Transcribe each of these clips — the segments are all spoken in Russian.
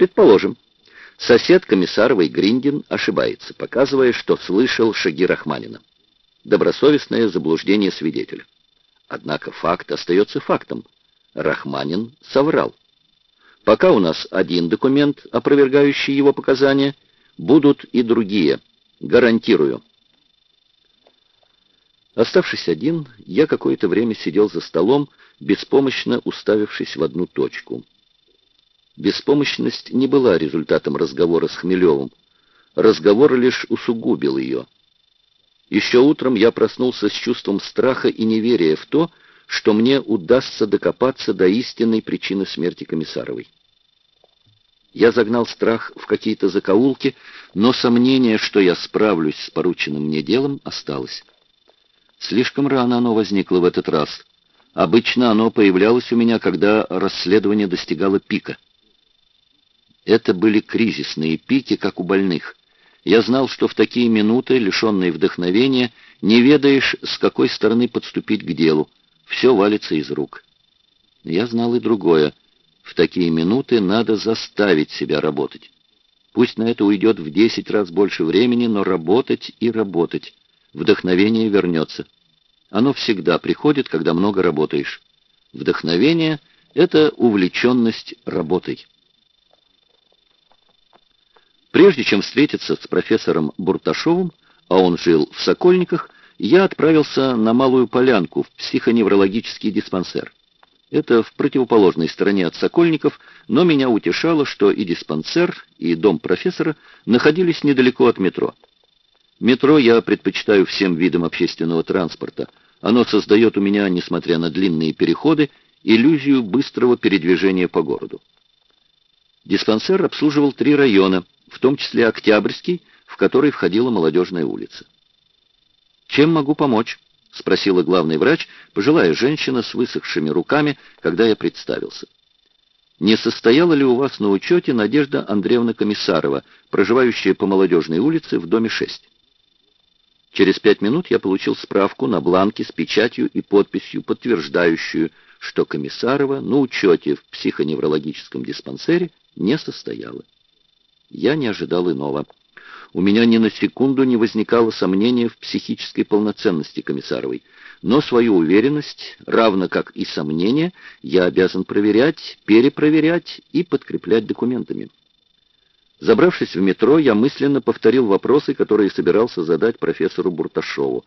Предположим. Сосед Комиссаровой Гриндин ошибается, показывая, что слышал шаги Рахманина. Добросовестное заблуждение свидетеля. Однако факт остается фактом. Рахманин соврал. Пока у нас один документ, опровергающий его показания, будут и другие. Гарантирую. Оставшись один, я какое-то время сидел за столом, беспомощно уставившись в одну точку. Беспомощность не была результатом разговора с Хмелевым. Разговор лишь усугубил ее. Еще утром я проснулся с чувством страха и неверия в то, что мне удастся докопаться до истинной причины смерти Комиссаровой. Я загнал страх в какие-то закоулки, но сомнение, что я справлюсь с порученным мне делом, осталось. Слишком рано оно возникло в этот раз. Обычно оно появлялось у меня, когда расследование достигало пика. Это были кризисные пики, как у больных. Я знал, что в такие минуты, лишенные вдохновения, не ведаешь, с какой стороны подступить к делу. Все валится из рук. Я знал и другое. В такие минуты надо заставить себя работать. Пусть на это уйдет в десять раз больше времени, но работать и работать вдохновение вернется. Оно всегда приходит, когда много работаешь. Вдохновение — это увлеченность работой. Прежде чем встретиться с профессором Бурташовым, а он жил в Сокольниках, я отправился на Малую Полянку в психоневрологический диспансер. Это в противоположной стороне от Сокольников, но меня утешало, что и диспансер, и дом профессора находились недалеко от метро. Метро я предпочитаю всем видам общественного транспорта. Оно создает у меня, несмотря на длинные переходы, иллюзию быстрого передвижения по городу. Диспансер обслуживал три района, в том числе Октябрьский, в который входила молодежная улица. «Чем могу помочь?» — спросила главный врач, пожилая женщина с высохшими руками, когда я представился. «Не состояла ли у вас на учете Надежда Андреевна Комиссарова, проживающая по молодежной улице в доме 6?» Через пять минут я получил справку на бланке с печатью и подписью, подтверждающую, что Комиссарова на учете в психоневрологическом диспансере не состояла. Я не ожидал иного. У меня ни на секунду не возникало сомнения в психической полноценности Комиссаровой, но свою уверенность, равно как и сомнения, я обязан проверять, перепроверять и подкреплять документами. Забравшись в метро, я мысленно повторил вопросы, которые собирался задать профессору Бурташову.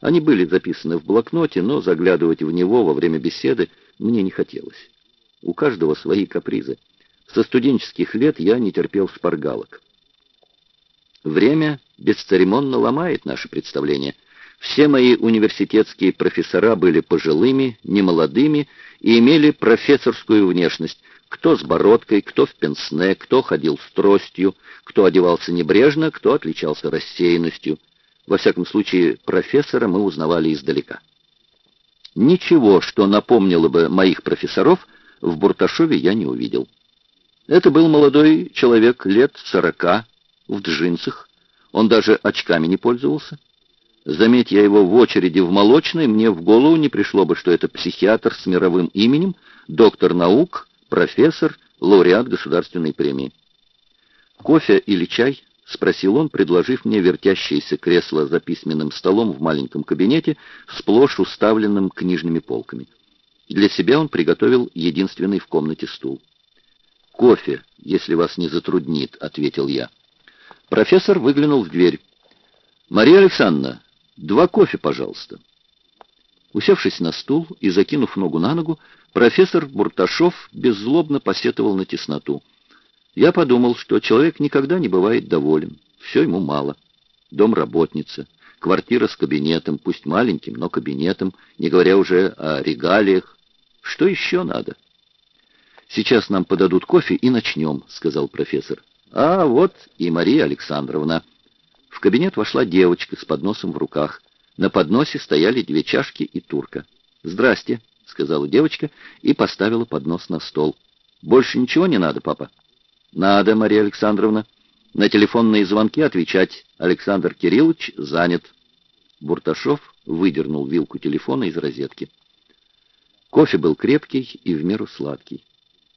Они были записаны в блокноте, но заглядывать в него во время беседы мне не хотелось. У каждого свои капризы. Со студенческих лет я не терпел шпаргалок. Время бесцеремонно ломает наши представления. Все мои университетские профессора были пожилыми, немолодыми и имели профессорскую внешность, кто с бородкой, кто в пенсне, кто ходил с тростью, кто одевался небрежно, кто отличался рассеянностью. Во всяком случае, профессора мы узнавали издалека. Ничего, что напомнило бы моих профессоров, в Бурташове я не увидел. Это был молодой человек лет сорока, в джинсах. Он даже очками не пользовался. Заметь я его в очереди в молочной, мне в голову не пришло бы, что это психиатр с мировым именем, доктор наук, профессор, лауреат государственной премии. «Кофе или чай?» — спросил он, предложив мне вертящееся кресло за письменным столом в маленьком кабинете, сплошь уставленным книжными полками. Для себя он приготовил единственный в комнате стул. «Кофе, если вас не затруднит», — ответил я. Профессор выглянул в дверь. «Мария Александровна, два кофе, пожалуйста». Усевшись на стул и закинув ногу на ногу, профессор Бурташов беззлобно посетовал на тесноту. Я подумал, что человек никогда не бывает доволен, все ему мало. Дом работницы, квартира с кабинетом, пусть маленьким, но кабинетом, не говоря уже о регалиях. Что еще надо? «Сейчас нам подадут кофе и начнем», — сказал профессор. «А вот и Мария Александровна». В кабинет вошла девочка с подносом в руках. На подносе стояли две чашки и турка. «Здрасте», — сказала девочка и поставила поднос на стол. «Больше ничего не надо, папа?» «Надо, Мария Александровна. На телефонные звонки отвечать. Александр Кириллович занят». Бурташов выдернул вилку телефона из розетки. Кофе был крепкий и в меру сладкий.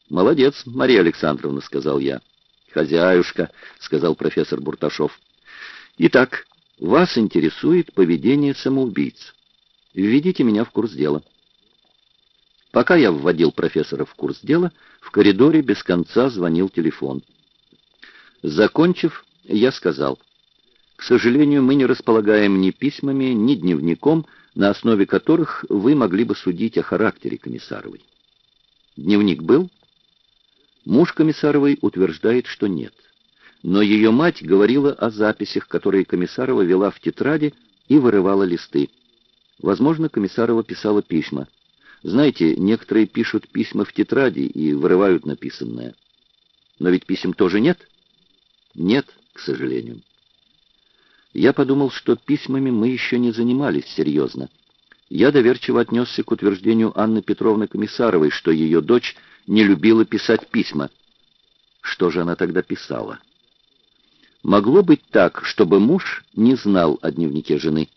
«Молодец, Мария Александровна», — сказал я. «Хозяюшка», — сказал профессор Бурташов. «Итак, вас интересует поведение самоубийц. Введите меня в курс дела». Пока я вводил профессора в курс дела, в коридоре без конца звонил телефон. Закончив, я сказал, «К сожалению, мы не располагаем ни письмами, ни дневником, на основе которых вы могли бы судить о характере Комиссаровой». Дневник был? Муж Комиссаровой утверждает, что нет. Но ее мать говорила о записях, которые Комиссарова вела в тетради и вырывала листы. Возможно, Комиссарова писала письма. Знаете, некоторые пишут письма в тетради и вырывают написанное. Но ведь писем тоже нет? Нет, к сожалению. Я подумал, что письмами мы еще не занимались серьезно. Я доверчиво отнесся к утверждению Анны Петровны Комиссаровой, что ее дочь не любила писать письма. Что же она тогда писала? Могло быть так, чтобы муж не знал о дневнике жены,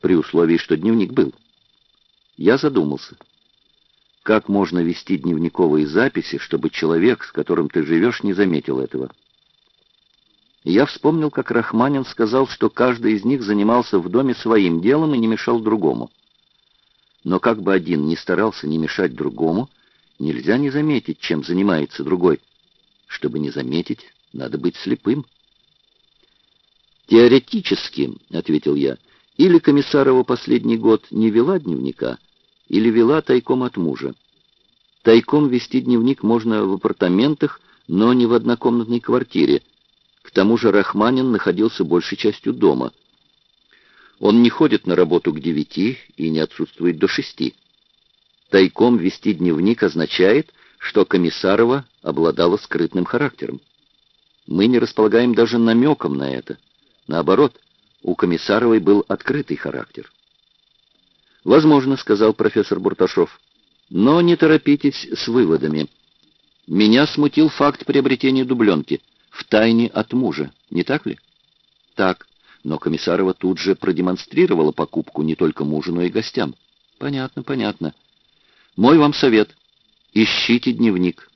при условии, что дневник был. Я задумался. Как можно вести дневниковые записи, чтобы человек, с которым ты живешь, не заметил этого? Я вспомнил, как Рахманин сказал, что каждый из них занимался в доме своим делом и не мешал другому. Но как бы один ни старался не мешать другому, нельзя не заметить, чем занимается другой. Чтобы не заметить, надо быть слепым. «Теоретически», — ответил я, — «или Комиссарова последний год не вела дневника, или вела тайком от мужа. Тайком вести дневник можно в апартаментах, но не в однокомнатной квартире. К тому же Рахманин находился большей частью дома. Он не ходит на работу к девяти и не отсутствует до шести. Тайком вести дневник означает, что Комиссарова обладала скрытным характером. Мы не располагаем даже намеком на это. Наоборот, у Комиссаровой был открытый характер. «Возможно», — сказал профессор Бурташов. «Но не торопитесь с выводами. Меня смутил факт приобретения дубленки в тайне от мужа, не так ли?» «Так, но Комиссарова тут же продемонстрировала покупку не только мужу, но и гостям». «Понятно, понятно. Мой вам совет. Ищите дневник.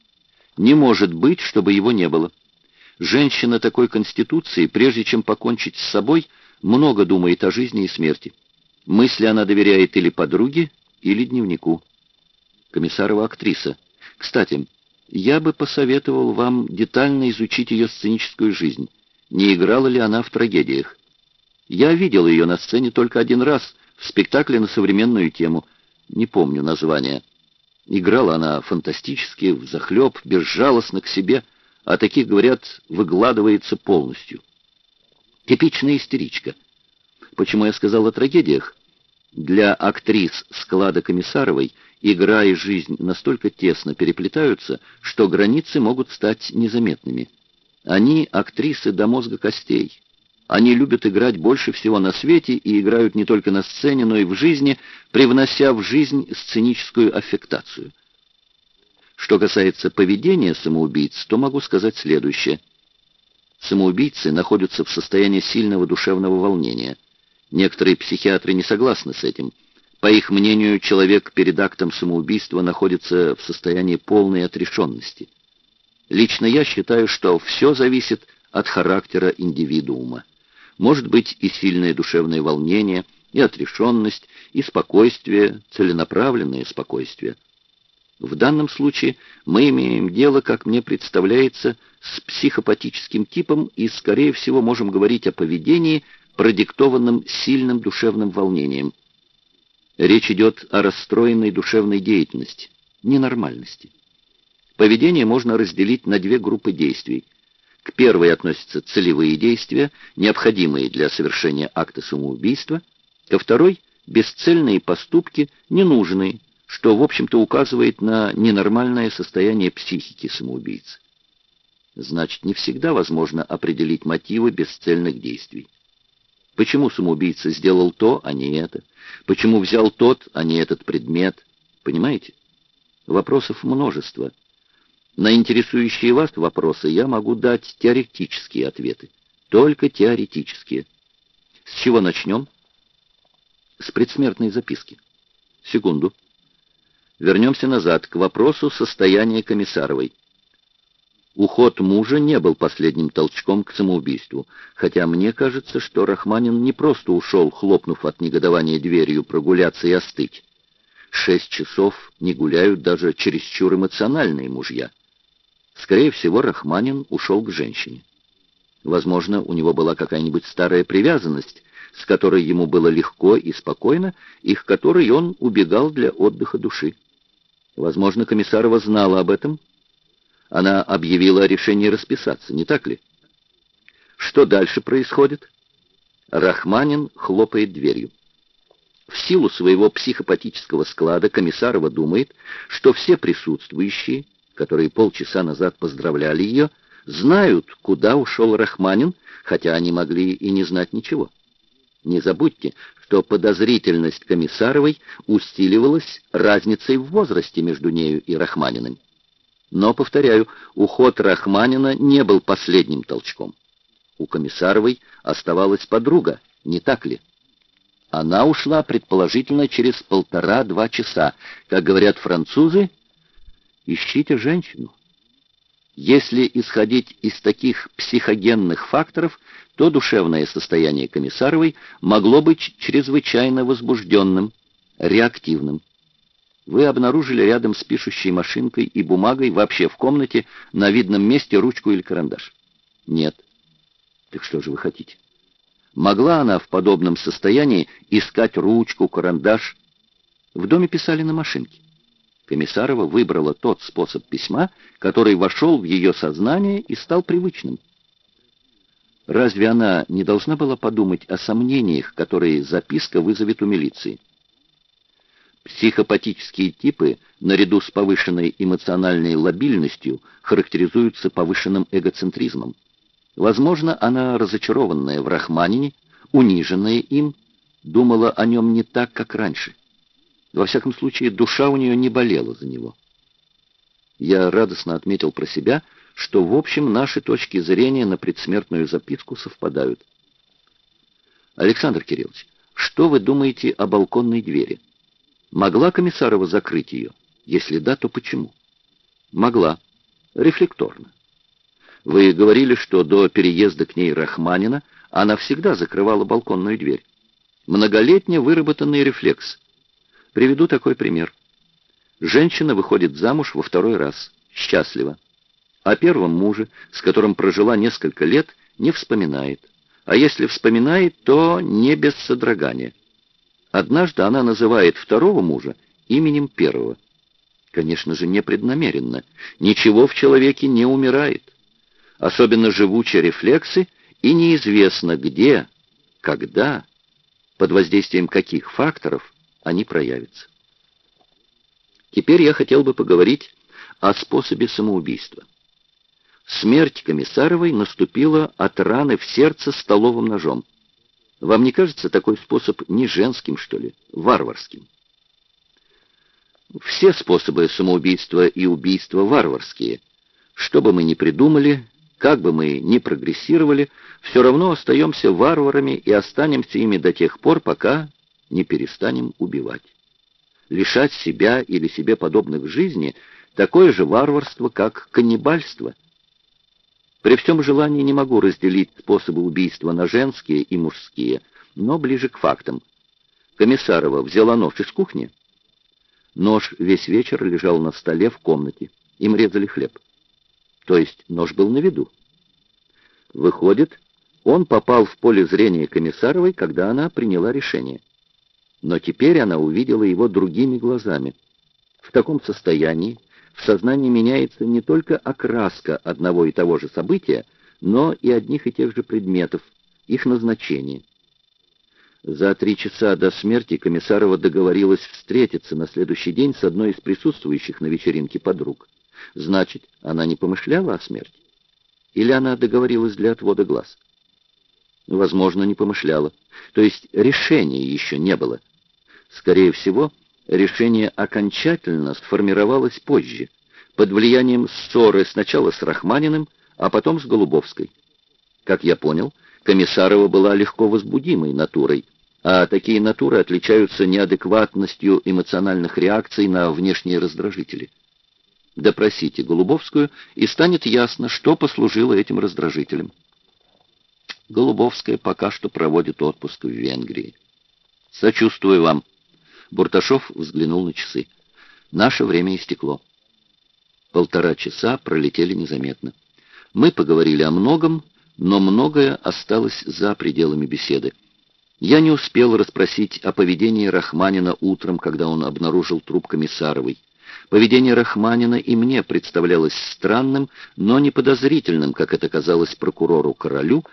Не может быть, чтобы его не было. Женщина такой конституции, прежде чем покончить с собой, много думает о жизни и смерти. Мысли она доверяет или подруге, или дневнику. Комиссарова актриса. Кстати, я бы посоветовал вам детально изучить ее сценическую жизнь. Не играла ли она в трагедиях? Я видел ее на сцене только один раз, в спектакле на современную тему — не помню название. Играла она фантастически, взахлеб, безжалостно к себе, а таких, говорят, выкладывается полностью. Типичная истеричка. Почему я сказал о трагедиях? Для актрис склада Комиссаровой игра и жизнь настолько тесно переплетаются, что границы могут стать незаметными. Они актрисы до мозга костей, они любят играть больше всего на свете и играют не только на сцене, но и в жизни, привнося в жизнь сценическую аффектацию. Что касается поведения самоубийц, то могу сказать следующее. Самоубийцы находятся в состоянии сильного душевного волнения. Некоторые психиатры не согласны с этим. По их мнению, человек перед актом самоубийства находится в состоянии полной отрешенности. Лично я считаю, что все зависит от характера индивидуума может быть и сильное душевное волнение, и отрешенность, и спокойствие, целенаправленное спокойствие. В данном случае мы имеем дело, как мне представляется, с психопатическим типом и, скорее всего, можем говорить о поведении, продиктованном сильным душевным волнением. Речь идет о расстроенной душевной деятельности, ненормальности. Поведение можно разделить на две группы действий – к первой относятся целевые действия, необходимые для совершения акта самоубийства, ко второй – бесцельные поступки, ненужные, что, в общем-то, указывает на ненормальное состояние психики самоубийцы. Значит, не всегда возможно определить мотивы бесцельных действий. Почему самоубийца сделал то, а не это? Почему взял тот, а не этот предмет? Понимаете? Вопросов множество – на интересующие вас вопросы я могу дать теоретические ответы. Только теоретические. С чего начнем? С предсмертной записки. Секунду. Вернемся назад к вопросу состояния Комиссаровой. Уход мужа не был последним толчком к самоубийству, хотя мне кажется, что Рахманин не просто ушел, хлопнув от негодования дверью, прогуляться и остыть. Шесть часов не гуляют даже чересчур эмоциональные мужья. Скорее всего, Рахманин ушел к женщине. Возможно, у него была какая-нибудь старая привязанность, с которой ему было легко и спокойно, и к которой он убегал для отдыха души. Возможно, Комиссарова знала об этом, она объявила о решении расписаться, не так ли? Что дальше происходит? Рахманин хлопает дверью. В силу своего психопатического склада Комиссарова думает, что все присутствующие, которые полчаса назад поздравляли ее, знают, куда ушел Рахманин, хотя они могли и не знать ничего. Не забудьте, что подозрительность Комиссаровой усиливалась разницей в возрасте между нею и Рахманиным. Но, повторяю, уход Рахманина не был последним толчком. У Комиссаровой оставалась подруга, не так ли? Она ушла, предположительно, через полтора-два часа. Как говорят французы, ищите женщину. Если исходить из таких психогенных факторов, то душевное состояние Комиссаровой могло быть чрезвычайно возбужденным, реактивным. Вы обнаружили рядом с пишущей машинкой и бумагой вообще в комнате на видном месте ручку или карандаш? Нет. Так что же вы хотите? Могла она в подобном состоянии искать ручку, карандаш? В доме писали на машинке. Комиссарова выбрала тот способ письма, который вошел в ее сознание и стал привычным. Разве она не должна была подумать о сомнениях, которые записка вызовет у милиции? Психопатические типы, наряду с повышенной эмоциональной лобильностью, характеризуются повышенным эгоцентризмом. Возможно, она, разочарованная в Рахманине, униженная им, думала о нем не так, как раньше. Во всяком случае, душа у нее не болела за него. Я радостно отметил про себя, что, в общем, наши точки зрения на предсмертную записку совпадают. Александр Кириллович, что вы думаете о балконной двери? Могла Комиссарова закрыть ее? Если да, то почему? Могла. Рефлекторно. Вы говорили, что до переезда к ней Рахманина она всегда закрывала балконную дверь. Многолетний выработанный рефлекс. Приведу такой пример. Женщина выходит замуж во второй раз. Счастлива. О первом муже, с которым прожила несколько лет, не вспоминает. А если вспоминает, то не без содрогания. Однажды она называет второго мужа именем первого. Конечно же, непреднамеренно. Ничего в человеке не умирает. Особенно живучие рефлексы, и неизвестно где, когда, под воздействием каких факторов они проявятся. Теперь я хотел бы поговорить о способе самоубийства. Смерть Комиссаровой наступила от раны в сердце столовым ножом. Вам не кажется такой способ не женским, что ли, варварским? Все способы самоубийства и убийства варварские. Что бы мы ни придумали, как бы мы ни прогрессировали, все равно остаемся варварами и останемся ими до тех пор, пока не перестанем убивать. Лишать себя или себе подобных жизни – такое же варварство, как каннибальство – при всем желании не могу разделить способы убийства на женские и мужские, но ближе к фактам. Комиссарова взяла нож из кухни. Нож весь вечер лежал на столе в комнате. Им резали хлеб. То есть нож был на виду. Выходит, он попал в поле зрения Комиссаровой, когда она приняла решение. Но теперь она увидела его другими глазами. В таком состоянии в сознании меняется не только окраска одного и того же события, но и одних и тех же предметов, их назначение. За три часа до смерти Комиссарова договорилась встретиться на следующий день с одной из присутствующих на вечеринке подруг. Значит, она не помышляла о смерти? Или она договорилась для отвода глаз? Возможно, не помышляла. То есть решения еще не было. Скорее всего, решение окончательно сформировалось позже, под влиянием ссоры сначала с Рахманиным, а потом с Голубовской. Как я понял, Комиссарова была легко возбудимой натурой, а такие натуры отличаются неадекватностью эмоциональных реакций на внешние раздражители. Допросите Голубовскую, и станет ясно, что послужило этим раздражителем. Голубовская пока что проводит отпуск в Венгрии. Сочувствую вам. Бурташов взглянул на часы. Наше время истекло. Полтора часа пролетели незаметно. Мы поговорили о многом, но многое осталось за пределами беседы. Я не успел расспросить о поведении Рахманина утром, когда он обнаружил труп Комиссаровой. Поведение Рахманина и мне представлялось странным, но не подозрительным, как это казалось прокурору-королю,